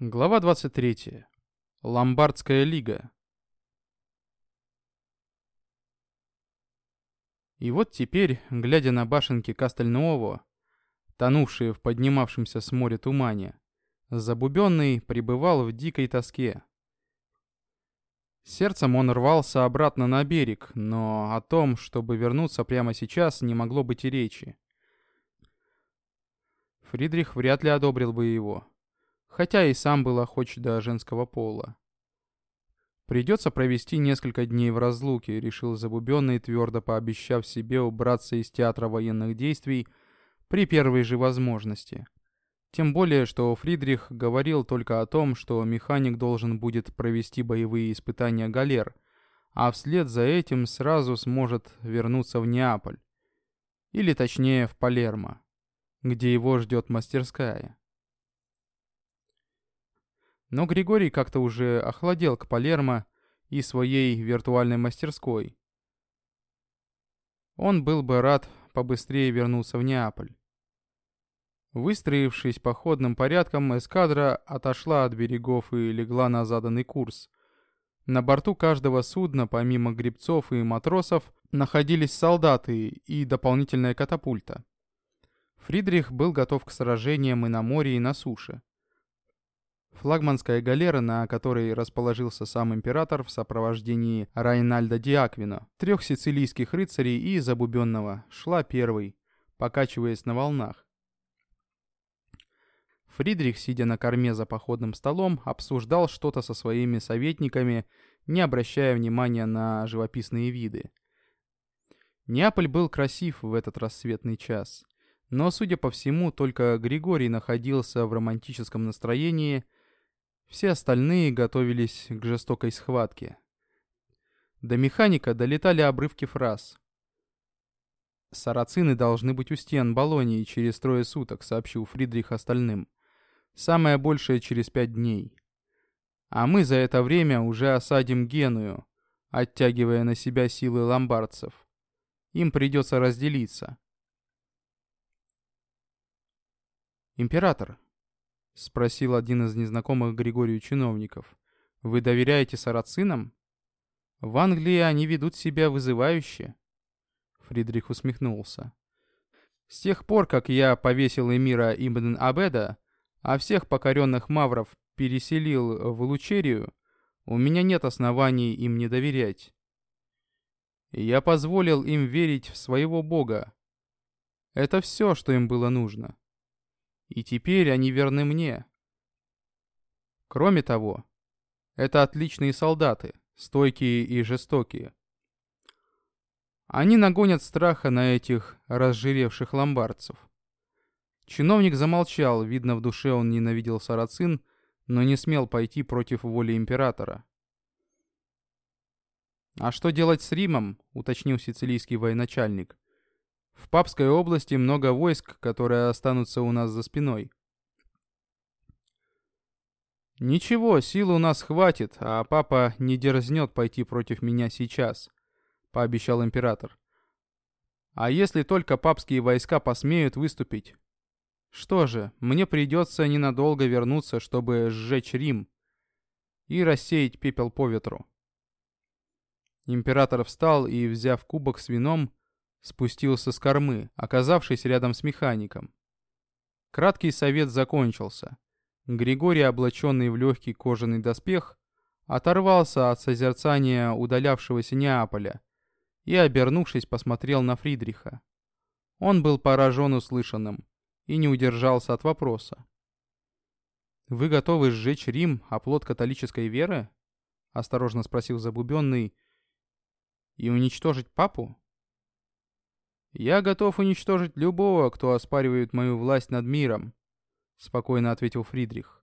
Глава 23. Ломбардская лига. И вот теперь, глядя на башенки Кастельнуово, тонувшие в поднимавшемся с моря тумане, Забубенный пребывал в дикой тоске. Сердцем он рвался обратно на берег, но о том, чтобы вернуться прямо сейчас, не могло быть и речи. Фридрих вряд ли одобрил бы его хотя и сам был охоч до женского пола. Придется провести несколько дней в разлуке, решил Забубенный, твердо пообещав себе убраться из театра военных действий при первой же возможности. Тем более, что Фридрих говорил только о том, что механик должен будет провести боевые испытания галер, а вслед за этим сразу сможет вернуться в Неаполь. Или точнее в Палермо, где его ждет мастерская. Но Григорий как-то уже охладел к Палермо и своей виртуальной мастерской. Он был бы рад побыстрее вернуться в Неаполь. Выстроившись походным порядком, эскадра отошла от берегов и легла на заданный курс. На борту каждого судна, помимо гребцов и матросов, находились солдаты и дополнительная катапульта. Фридрих был готов к сражениям и на море, и на суше. Флагманская галера, на которой расположился сам император в сопровождении Райнальда Диаквина, трех сицилийских рыцарей и Забубенного, шла первой, покачиваясь на волнах. Фридрих, сидя на корме за походным столом, обсуждал что-то со своими советниками, не обращая внимания на живописные виды. Неаполь был красив в этот рассветный час. Но, судя по всему, только Григорий находился в романтическом настроении – все остальные готовились к жестокой схватке. До механика долетали обрывки фраз. «Сарацины должны быть у стен Болонии через трое суток», — сообщил Фридрих остальным. «Самое большее через пять дней. А мы за это время уже осадим Геную, оттягивая на себя силы ломбардцев. Им придется разделиться». «Император», — спросил один из незнакомых Григорию чиновников. «Вы доверяете сарацинам? В Англии они ведут себя вызывающе». Фридрих усмехнулся. «С тех пор, как я повесил эмира Ибн Абеда, а всех покоренных мавров переселил в Лучерию, у меня нет оснований им не доверять. Я позволил им верить в своего бога. Это все, что им было нужно. И теперь они верны мне. Кроме того, это отличные солдаты, стойкие и жестокие. Они нагонят страха на этих разжиревших ломбардцев. Чиновник замолчал, видно, в душе он ненавидел сарацин, но не смел пойти против воли императора. «А что делать с Римом?» — уточнил сицилийский военачальник. В Папской области много войск, которые останутся у нас за спиной. «Ничего, сил у нас хватит, а папа не дерзнет пойти против меня сейчас», — пообещал император. «А если только папские войска посмеют выступить? Что же, мне придется ненадолго вернуться, чтобы сжечь Рим и рассеять пепел по ветру». Император встал и, взяв кубок с вином, спустился с кормы, оказавшись рядом с механиком. Краткий совет закончился. Григорий, облаченный в легкий кожаный доспех, оторвался от созерцания удалявшегося Неаполя и, обернувшись, посмотрел на Фридриха. Он был поражен услышанным и не удержался от вопроса. «Вы готовы сжечь Рим, оплот католической веры?» — осторожно спросил Забубенный. «И уничтожить папу?» «Я готов уничтожить любого, кто оспаривает мою власть над миром», — спокойно ответил Фридрих,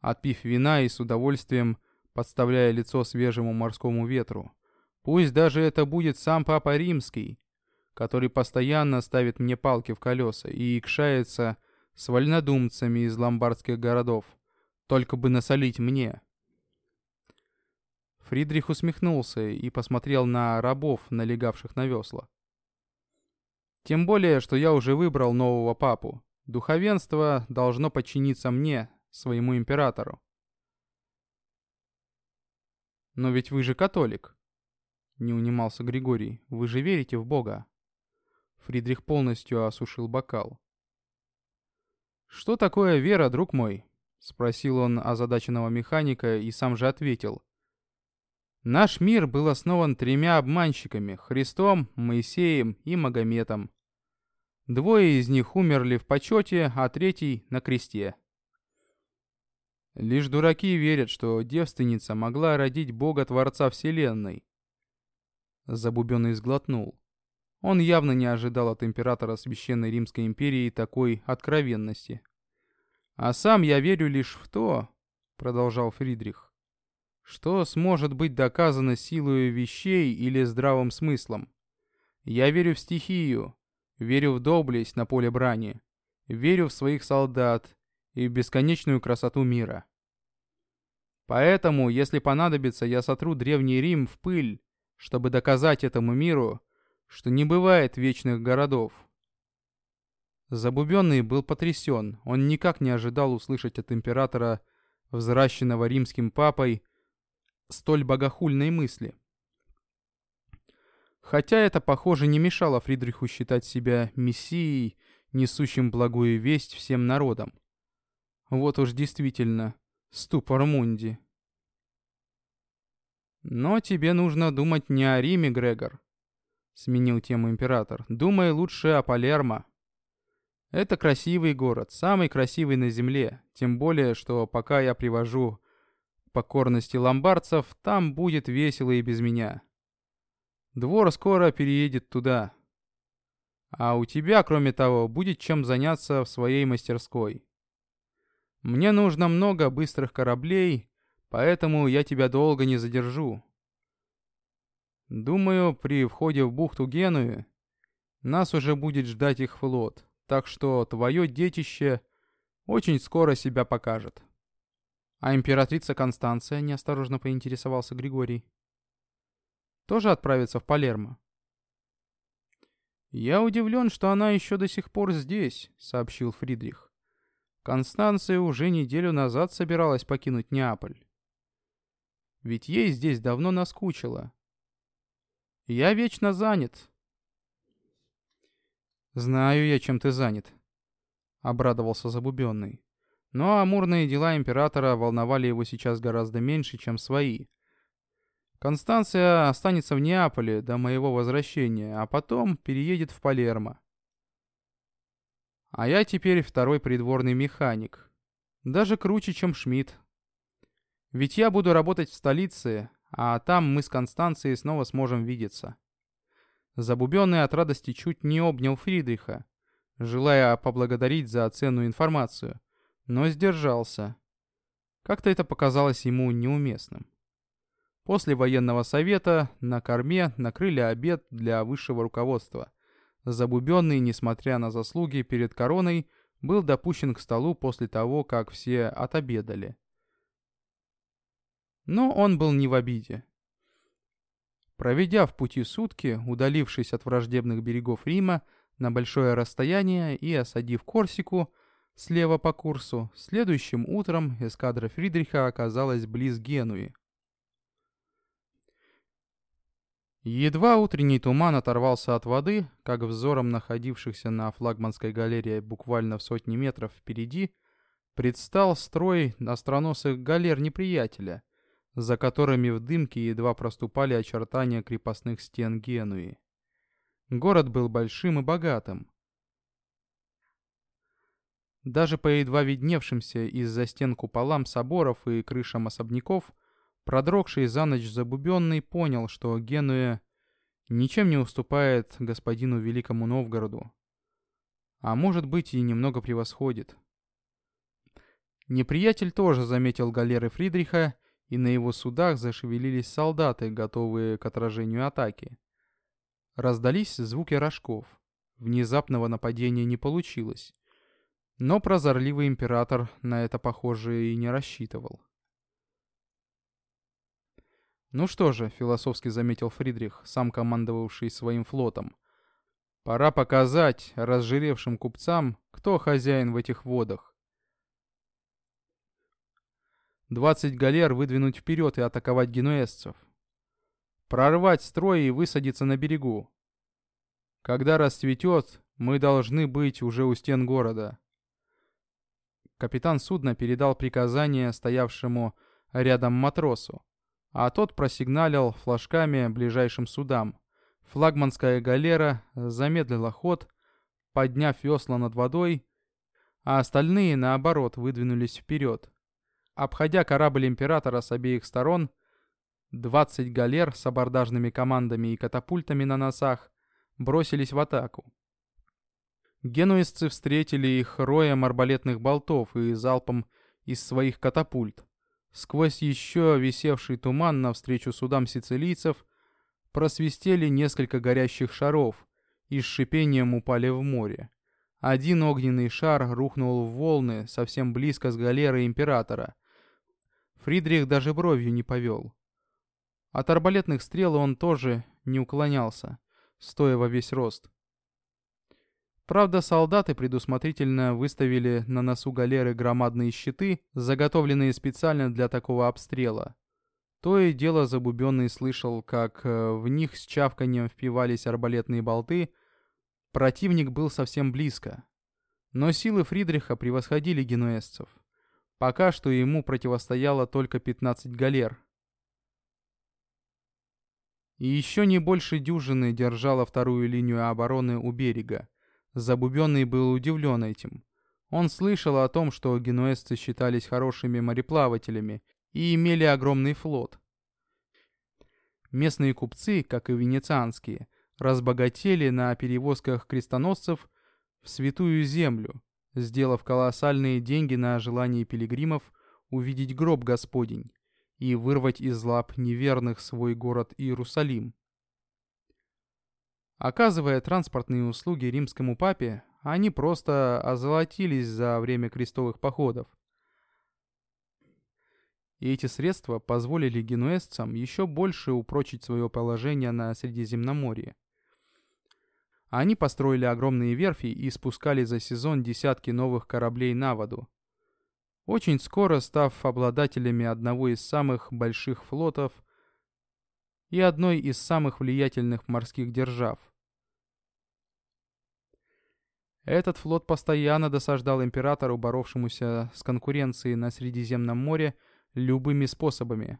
отпив вина и с удовольствием подставляя лицо свежему морскому ветру. «Пусть даже это будет сам Папа Римский, который постоянно ставит мне палки в колеса и икшается с вольнодумцами из ломбардских городов, только бы насолить мне». Фридрих усмехнулся и посмотрел на рабов, налегавших на весла. Тем более, что я уже выбрал нового папу. Духовенство должно подчиниться мне, своему императору. «Но ведь вы же католик», — не унимался Григорий. «Вы же верите в Бога?» Фридрих полностью осушил бокал. «Что такое вера, друг мой?» — спросил он озадаченного механика и сам же ответил. «Наш мир был основан тремя обманщиками — Христом, Моисеем и Магометом. Двое из них умерли в почете, а третий — на кресте. Лишь дураки верят, что девственница могла родить Бога-творца Вселенной. Забубенный сглотнул. Он явно не ожидал от императора Священной Римской империи такой откровенности. «А сам я верю лишь в то», — продолжал Фридрих, «что сможет быть доказано силой вещей или здравым смыслом. Я верю в стихию, верю в доблесть на поле брани, верю в своих солдат и в бесконечную красоту мира. Поэтому, если понадобится, я сотру Древний Рим в пыль, чтобы доказать этому миру, что не бывает вечных городов. Забубенный был потрясен, он никак не ожидал услышать от императора, взращенного римским папой, столь богохульной мысли. Хотя это, похоже, не мешало Фридриху считать себя мессией, несущим благую весть всем народам. Вот уж действительно, ступор Мунди. Но тебе нужно думать не о Риме, Грегор. Сменил тему император. Думай лучше о Палермо. Это красивый город, самый красивый на земле. Тем более, что пока я привожу покорности ломбардцев, там будет весело и без меня. Двор скоро переедет туда. А у тебя, кроме того, будет чем заняться в своей мастерской. Мне нужно много быстрых кораблей, поэтому я тебя долго не задержу. Думаю, при входе в бухту Генуи нас уже будет ждать их флот, так что твое детище очень скоро себя покажет. А императрица Констанция, неосторожно поинтересовался Григорий, тоже отправится в Палермо. «Я удивлен, что она еще до сих пор здесь», — сообщил Фридрих. Констанция уже неделю назад собиралась покинуть Неаполь. Ведь ей здесь давно наскучило. Я вечно занят. Знаю я, чем ты занят. Обрадовался Забубенный. Но амурные дела императора волновали его сейчас гораздо меньше, чем свои. Констанция останется в Неаполе до моего возвращения, а потом переедет в Палермо. А я теперь второй придворный механик. Даже круче, чем Шмидт. Ведь я буду работать в столице, а там мы с Констанцией снова сможем видеться. Забубенный от радости чуть не обнял Фридриха, желая поблагодарить за ценную информацию, но сдержался. Как-то это показалось ему неуместным. После военного совета на корме накрыли обед для высшего руководства. Забубенный, несмотря на заслуги перед короной, был допущен к столу после того, как все отобедали. Но он был не в обиде. Проведя в пути сутки, удалившись от враждебных берегов Рима на большое расстояние и осадив Корсику слева по курсу, следующим утром эскадра Фридриха оказалась близ Генуи. Едва утренний туман оторвался от воды, как взором находившихся на флагманской галерее буквально в сотни метров впереди, предстал строй остроносых галер неприятеля, за которыми в дымке едва проступали очертания крепостных стен Генуи. Город был большим и богатым. Даже по едва видневшимся из-за стен куполам соборов и крышам особняков, продрогший за ночь забубенный понял, что Генуя ничем не уступает господину Великому Новгороду, а может быть и немного превосходит. Неприятель тоже заметил галеры Фридриха и на его судах зашевелились солдаты, готовые к отражению атаки. Раздались звуки рожков. Внезапного нападения не получилось. Но прозорливый император на это, похоже, и не рассчитывал. «Ну что же», — философски заметил Фридрих, сам командовавший своим флотом, «пора показать разжиревшим купцам, кто хозяин в этих водах. 20 галер выдвинуть вперед и атаковать генуэзцев. Прорвать строй и высадиться на берегу. Когда расцветет, мы должны быть уже у стен города. Капитан судна передал приказание стоявшему рядом матросу, а тот просигналил флажками ближайшим судам. Флагманская галера замедлила ход, подняв весла над водой, а остальные, наоборот, выдвинулись вперед. Обходя корабль Императора с обеих сторон, 20 галер с абордажными командами и катапультами на носах бросились в атаку. Генуэзцы встретили их роем арбалетных болтов и залпом из своих катапульт. Сквозь еще висевший туман навстречу судам сицилийцев просвистели несколько горящих шаров и с шипением упали в море. Один огненный шар рухнул в волны совсем близко с галерой императора. Фридрих даже бровью не повел. От арбалетных стрел он тоже не уклонялся, стоя во весь рост. Правда, солдаты предусмотрительно выставили на носу галеры громадные щиты, заготовленные специально для такого обстрела. То и дело Забубенный слышал, как э, в них с чавканием впивались арбалетные болты. Противник был совсем близко. Но силы Фридриха превосходили генуэзцев. Пока что ему противостояло только 15 галер. И еще не больше дюжины держала вторую линию обороны у берега. Забубенный был удивлен этим. Он слышал о том, что генуэзцы считались хорошими мореплавателями и имели огромный флот. Местные купцы, как и венецианские, разбогатели на перевозках крестоносцев в Святую Землю, сделав колоссальные деньги на желание пилигримов увидеть гроб Господень и вырвать из лап неверных свой город Иерусалим. Оказывая транспортные услуги римскому папе, они просто озолотились за время крестовых походов и эти средства позволили генуэзцам еще больше упрочить свое положение на Средиземноморье. Они построили огромные верфи и спускали за сезон десятки новых кораблей на воду. Очень скоро став обладателями одного из самых больших флотов и одной из самых влиятельных морских держав. Этот флот постоянно досаждал императору, боровшемуся с конкуренцией на Средиземном море, любыми способами.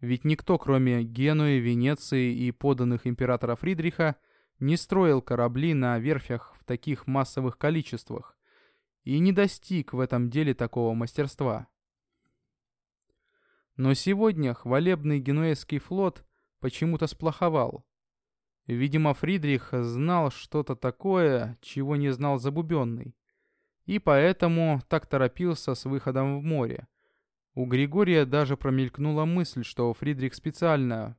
Ведь никто, кроме Генуи, Венеции и поданных императора Фридриха, не строил корабли на верфях в таких массовых количествах и не достиг в этом деле такого мастерства. Но сегодня хвалебный генуэзский флот почему-то сплоховал. Видимо, Фридрих знал что-то такое, чего не знал Забубенный, и поэтому так торопился с выходом в море, у Григория даже промелькнула мысль, что Фридрих специально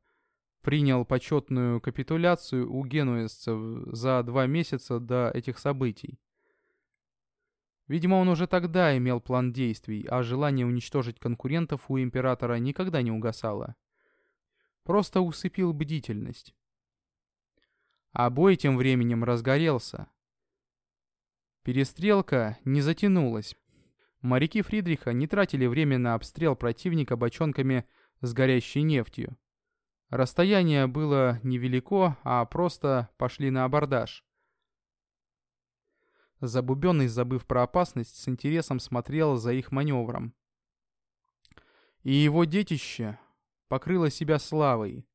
принял почетную капитуляцию у генуэзцев за два месяца до этих событий. Видимо, он уже тогда имел план действий, а желание уничтожить конкурентов у императора никогда не угасало. Просто усыпил бдительность. А бой тем временем разгорелся. Перестрелка не затянулась, Моряки Фридриха не тратили время на обстрел противника бочонками с горящей нефтью. Расстояние было невелико, а просто пошли на абордаж. Забубенный, забыв про опасность, с интересом смотрел за их маневром. И его детище покрыло себя славой.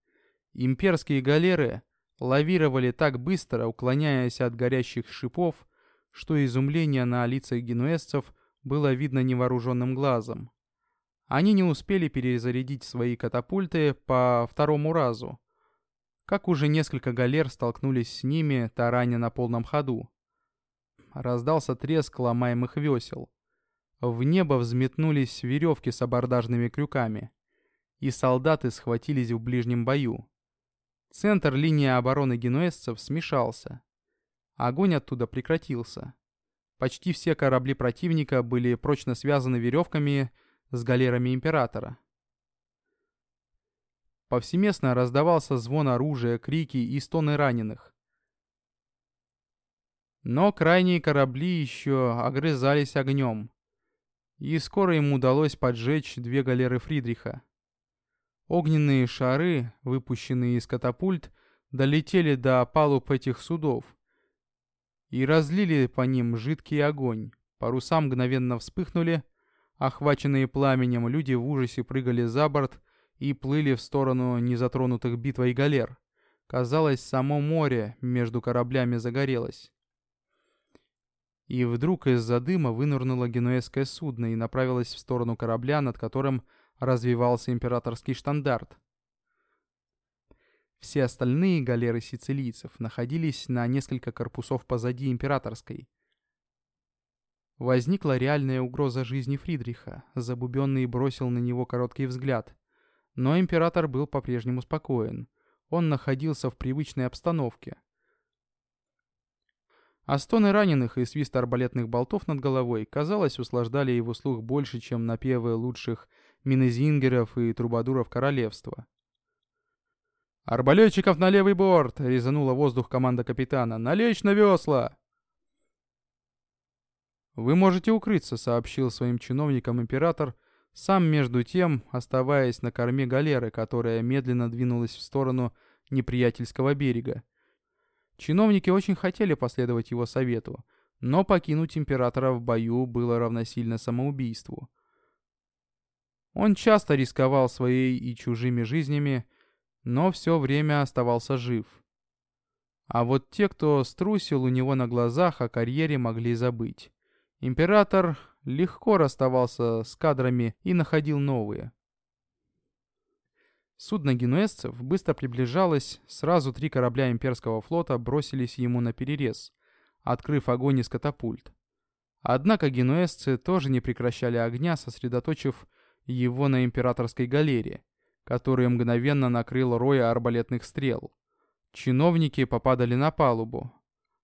Имперские галеры лавировали так быстро, уклоняясь от горящих шипов, что изумление на лицах генуэзцев – было видно невооруженным глазом. Они не успели перезарядить свои катапульты по второму разу, как уже несколько галер столкнулись с ними, тараня на полном ходу. Раздался треск ломаемых весел. В небо взметнулись веревки с абордажными крюками, и солдаты схватились в ближнем бою. Центр линии обороны генуэзцев смешался. Огонь оттуда прекратился. Почти все корабли противника были прочно связаны веревками с галерами Императора. Повсеместно раздавался звон оружия, крики и стоны раненых. Но крайние корабли еще огрызались огнем. и скоро ему удалось поджечь две галеры Фридриха. Огненные шары, выпущенные из катапульт, долетели до палуб этих судов и разлили по ним жидкий огонь. Паруса мгновенно вспыхнули, охваченные пламенем, люди в ужасе прыгали за борт и плыли в сторону незатронутых битвой галер. Казалось, само море между кораблями загорелось. И вдруг из-за дыма вынырнуло генуэзское судно и направилось в сторону корабля, над которым развивался императорский штандарт. Все остальные галеры сицилийцев находились на несколько корпусов позади императорской. Возникла реальная угроза жизни Фридриха. Забубенный бросил на него короткий взгляд. Но император был по-прежнему спокоен. Он находился в привычной обстановке. А стоны раненых и свист арбалетных болтов над головой, казалось, услаждали его слух больше, чем напевы лучших минезингеров и трубадуров королевства. «Арбалетчиков на левый борт!» — резанула воздух команда капитана. «Налечь на весла!» «Вы можете укрыться», — сообщил своим чиновникам император, сам между тем оставаясь на корме галеры, которая медленно двинулась в сторону неприятельского берега. Чиновники очень хотели последовать его совету, но покинуть императора в бою было равносильно самоубийству. Он часто рисковал своей и чужими жизнями, но все время оставался жив. А вот те, кто струсил у него на глазах, о карьере могли забыть. Император легко расставался с кадрами и находил новые. Судно генуэзцев быстро приближалось, сразу три корабля имперского флота бросились ему на перерез, открыв огонь из катапульт. Однако генуэзцы тоже не прекращали огня, сосредоточив его на императорской галере, которая мгновенно накрыл роя арбалетных стрел. Чиновники попадали на палубу.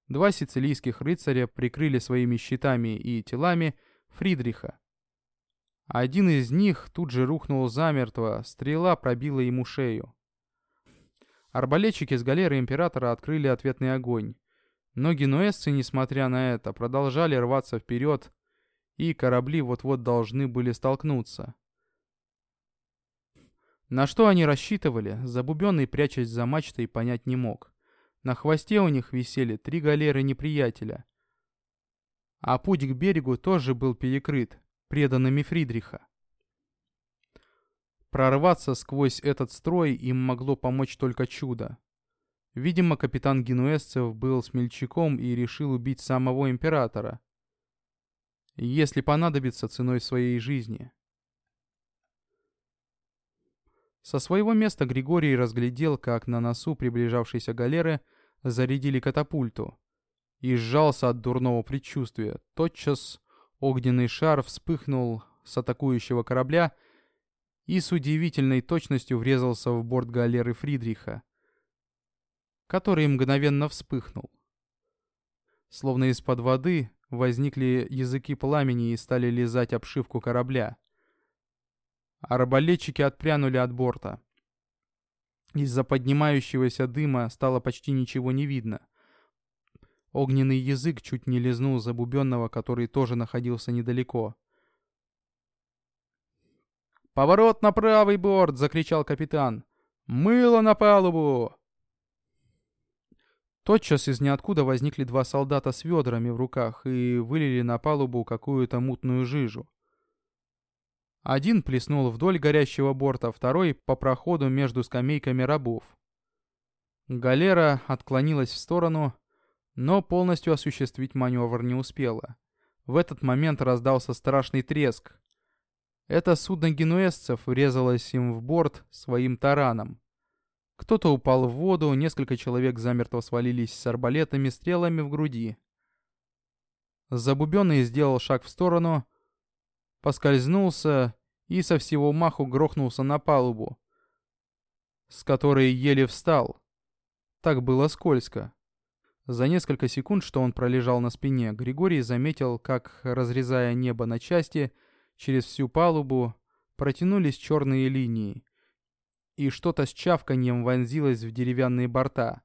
Два сицилийских рыцаря прикрыли своими щитами и телами Фридриха. Один из них тут же рухнул замертво, стрела пробила ему шею. Арбалетчики с галеры Императора открыли ответный огонь. Но генуэзцы, несмотря на это, продолжали рваться вперед, и корабли вот-вот должны были столкнуться. На что они рассчитывали, забубенный, прячась за мачтой, понять не мог. На хвосте у них висели три галеры неприятеля. А путь к берегу тоже был перекрыт, преданными Фридриха. Прорваться сквозь этот строй им могло помочь только чудо. Видимо, капитан генуэзцев был смельчаком и решил убить самого императора. Если понадобится ценой своей жизни. Со своего места Григорий разглядел, как на носу приближавшейся галеры зарядили катапульту. И сжался от дурного предчувствия. Тотчас огненный шар вспыхнул с атакующего корабля и с удивительной точностью врезался в борт галеры Фридриха, который мгновенно вспыхнул. Словно из-под воды возникли языки пламени и стали лизать обшивку корабля. Арбалетчики отпрянули от борта. Из-за поднимающегося дыма стало почти ничего не видно. Огненный язык чуть не лизнул забубенного, который тоже находился недалеко. «Поворот на правый борт!» — закричал капитан. «Мыло на палубу!» Тотчас из ниоткуда возникли два солдата с ведрами в руках и вылили на палубу какую-то мутную жижу. Один плеснул вдоль горящего борта, второй — по проходу между скамейками рабов. Галера отклонилась в сторону, но полностью осуществить маневр не успела. В этот момент раздался страшный треск. Это судно генуэзцев врезалось им в борт своим тараном. Кто-то упал в воду, несколько человек замертво свалились с арбалетами, стрелами в груди. Забубенный сделал шаг в сторону, поскользнулся и со всего маху грохнулся на палубу, с которой еле встал. Так было скользко. За несколько секунд, что он пролежал на спине, Григорий заметил, как, разрезая небо на части, через всю палубу протянулись черные линии, и что-то с чавканьем вонзилось в деревянные борта.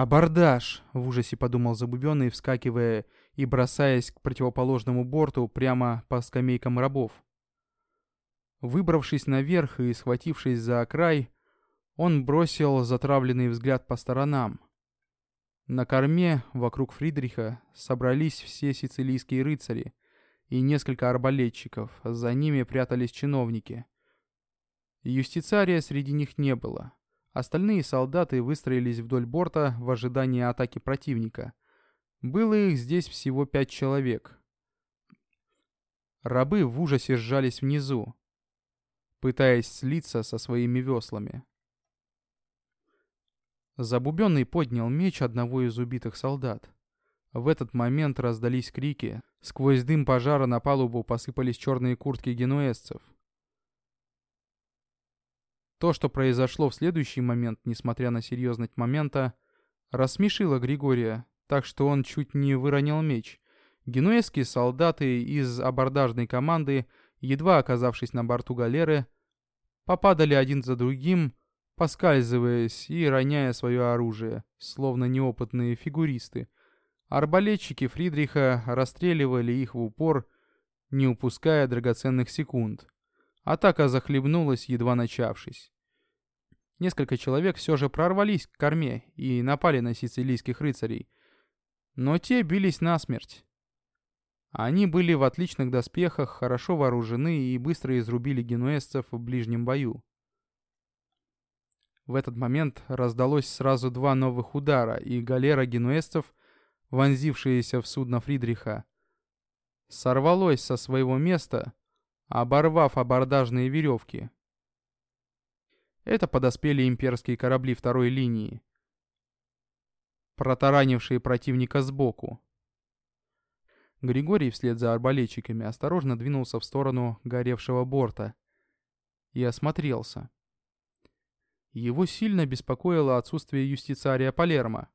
«Абордаж!» — в ужасе подумал Забубенный, вскакивая и бросаясь к противоположному борту прямо по скамейкам рабов. Выбравшись наверх и схватившись за край, он бросил затравленный взгляд по сторонам. На корме, вокруг Фридриха, собрались все сицилийские рыцари и несколько арбалетчиков, за ними прятались чиновники. Юстицария среди них не было. Остальные солдаты выстроились вдоль борта в ожидании атаки противника. Было их здесь всего пять человек. Рабы в ужасе сжались внизу, пытаясь слиться со своими веслами. Забубенный поднял меч одного из убитых солдат. В этот момент раздались крики. Сквозь дым пожара на палубу посыпались черные куртки генуэзцев. То, что произошло в следующий момент, несмотря на серьезность момента, рассмешило Григория, так что он чуть не выронил меч. Генуэзские солдаты из абордажной команды, едва оказавшись на борту галеры, попадали один за другим, поскальзываясь и роняя свое оружие, словно неопытные фигуристы. Арбалетчики Фридриха расстреливали их в упор, не упуская драгоценных секунд. Атака захлебнулась, едва начавшись. Несколько человек все же прорвались к корме и напали на сицилийских рыцарей. Но те бились насмерть. Они были в отличных доспехах, хорошо вооружены и быстро изрубили генуэзцев в ближнем бою. В этот момент раздалось сразу два новых удара, и галера генуэзцев, вонзившаяся в судно Фридриха, сорвалось со своего места, оборвав абордажные веревки. Это подоспели имперские корабли второй линии, протаранившие противника сбоку. Григорий вслед за арбалетчиками осторожно двинулся в сторону горевшего борта и осмотрелся. Его сильно беспокоило отсутствие юстицария Палермо.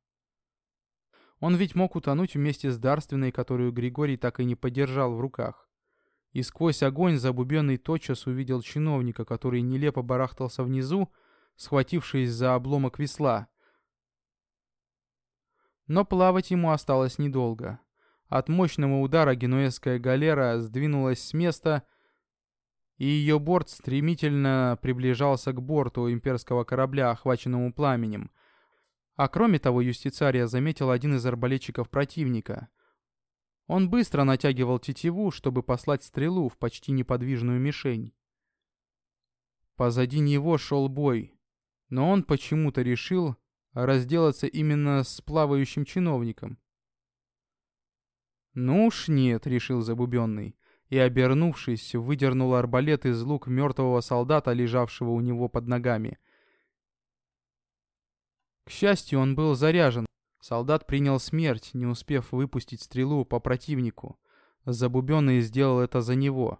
Он ведь мог утонуть вместе с дарственной, которую Григорий так и не подержал в руках. И сквозь огонь забубенный тотчас увидел чиновника, который нелепо барахтался внизу, схватившись за обломок весла. Но плавать ему осталось недолго. От мощного удара генуэзская галера сдвинулась с места и ее борт стремительно приближался к борту имперского корабля, охваченному пламенем. А кроме того, юстицария заметил один из арбалетчиков противника. Он быстро натягивал тетиву, чтобы послать стрелу в почти неподвижную мишень. Позади него шел бой, но он почему-то решил разделаться именно с плавающим чиновником. «Ну уж нет», — решил Забубенный и, обернувшись, выдернул арбалет из лук мертвого солдата, лежавшего у него под ногами. К счастью, он был заряжен. Солдат принял смерть, не успев выпустить стрелу по противнику. Забубенный сделал это за него.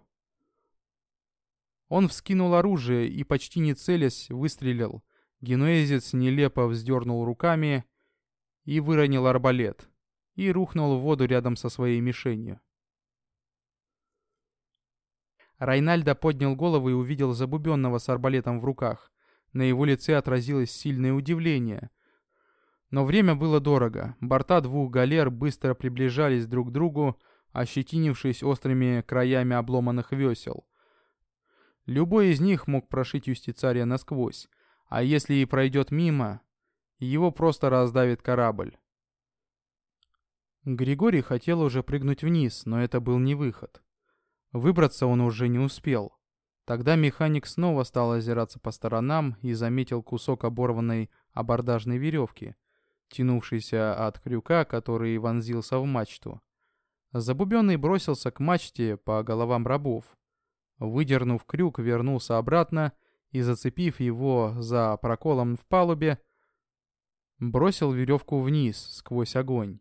Он вскинул оружие и, почти не целясь, выстрелил. Генуэзец нелепо вздернул руками и выронил арбалет. И рухнул в воду рядом со своей мишенью. Райнальдо поднял голову и увидел забубенного с арбалетом в руках. На его лице отразилось сильное удивление. Но время было дорого. Борта двух галер быстро приближались друг к другу, ощетинившись острыми краями обломанных весел. Любой из них мог прошить юстицария насквозь, а если и пройдет мимо, его просто раздавит корабль. Григорий хотел уже прыгнуть вниз, но это был не выход. Выбраться он уже не успел. Тогда механик снова стал озираться по сторонам и заметил кусок оборванной абордажной веревки, тянувшийся от крюка, который вонзился в мачту. Забубенный бросился к мачте по головам рабов. Выдернув крюк, вернулся обратно и, зацепив его за проколом в палубе, бросил веревку вниз, сквозь огонь.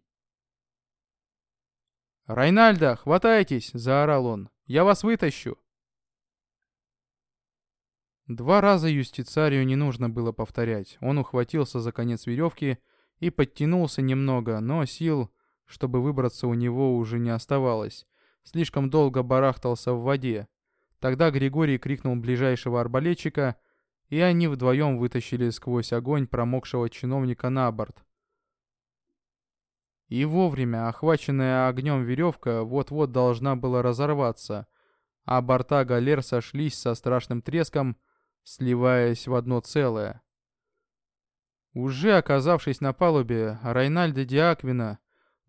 «Райнальдо, хватайтесь!» — заорал он. Я вас вытащу!» Два раза юстицарию не нужно было повторять. Он ухватился за конец веревки и подтянулся немного, но сил, чтобы выбраться у него уже не оставалось. Слишком долго барахтался в воде. Тогда Григорий крикнул ближайшего арбалетчика, и они вдвоем вытащили сквозь огонь промокшего чиновника на борт. И вовремя охваченная огнем веревка вот-вот должна была разорваться, а борта галер сошлись со страшным треском, сливаясь в одно целое. Уже оказавшись на палубе, Райнальдо Диаквина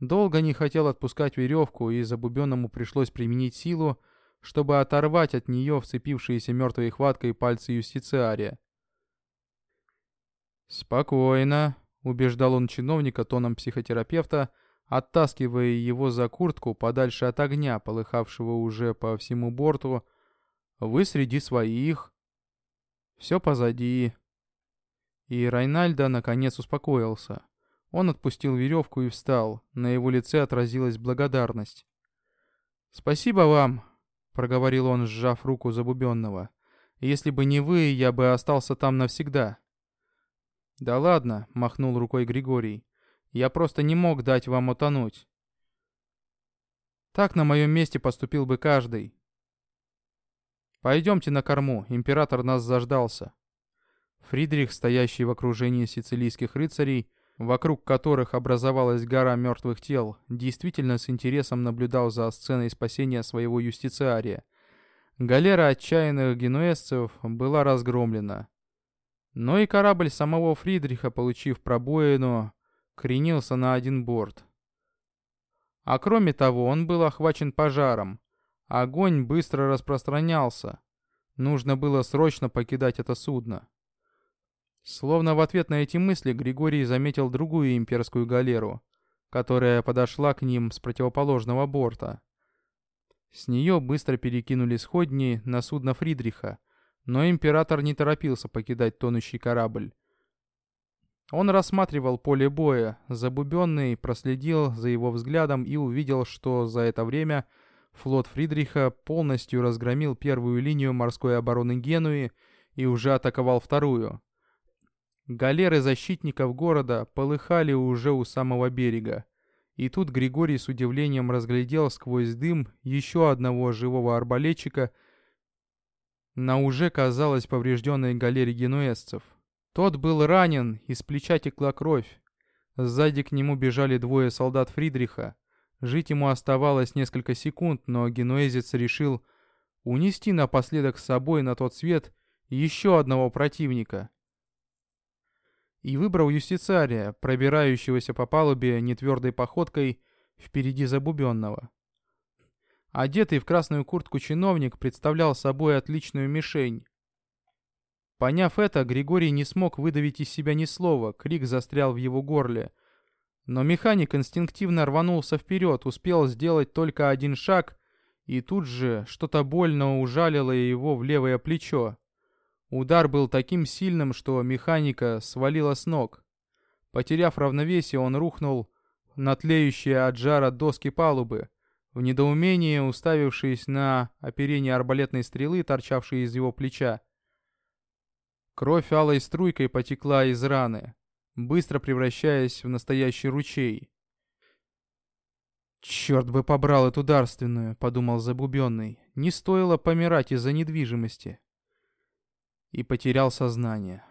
долго не хотел отпускать веревку, и забубенному пришлось применить силу, чтобы оторвать от нее вцепившиеся мертвой хваткой пальцы юстициария. «Спокойно», — убеждал он чиновника тоном психотерапевта, оттаскивая его за куртку подальше от огня, полыхавшего уже по всему борту. «Вы среди своих. Все позади». И Райнальдо наконец успокоился. Он отпустил веревку и встал. На его лице отразилась благодарность. «Спасибо вам», — проговорил он, сжав руку забубенного. «Если бы не вы, я бы остался там навсегда». «Да ладно», — махнул рукой Григорий. «Я просто не мог дать вам утонуть». Так на моем месте поступил бы каждый. «Пойдемте на корму, император нас заждался». Фридрих, стоящий в окружении сицилийских рыцарей, вокруг которых образовалась гора мертвых тел, действительно с интересом наблюдал за сценой спасения своего юстициария. Галера отчаянных генуэзцев была разгромлена. Но и корабль самого Фридриха, получив пробоину, кренился на один борт. А кроме того, он был охвачен пожаром. Огонь быстро распространялся. Нужно было срочно покидать это судно. Словно в ответ на эти мысли Григорий заметил другую имперскую галеру, которая подошла к ним с противоположного борта. С нее быстро перекинули сходни на судно Фридриха, но император не торопился покидать тонущий корабль. Он рассматривал поле боя, забубенный, проследил за его взглядом и увидел, что за это время флот Фридриха полностью разгромил первую линию морской обороны Генуи и уже атаковал вторую. Галеры защитников города полыхали уже у самого берега. И тут Григорий с удивлением разглядел сквозь дым еще одного живого арбалетчика — на уже, казалось, поврежденной галере генуэзцев. Тот был ранен, из плеча текла кровь. Сзади к нему бежали двое солдат Фридриха. Жить ему оставалось несколько секунд, но генуэзец решил унести напоследок с собой на тот свет еще одного противника. И выбрал юстициария, пробирающегося по палубе нетвердой походкой впереди забубенного. Одетый в красную куртку чиновник представлял собой отличную мишень. Поняв это, Григорий не смог выдавить из себя ни слова, крик застрял в его горле. Но механик инстинктивно рванулся вперед, успел сделать только один шаг, и тут же что-то больно ужалило его в левое плечо. Удар был таким сильным, что механика свалила с ног. Потеряв равновесие, он рухнул на тлеющие от жара доски палубы, в недоумении уставившись на оперение арбалетной стрелы, торчавшей из его плеча. Кровь алой струйкой потекла из раны, быстро превращаясь в настоящий ручей. «Черт бы побрал эту дарственную», — подумал Забубенный. «Не стоило помирать из-за недвижимости». И потерял сознание.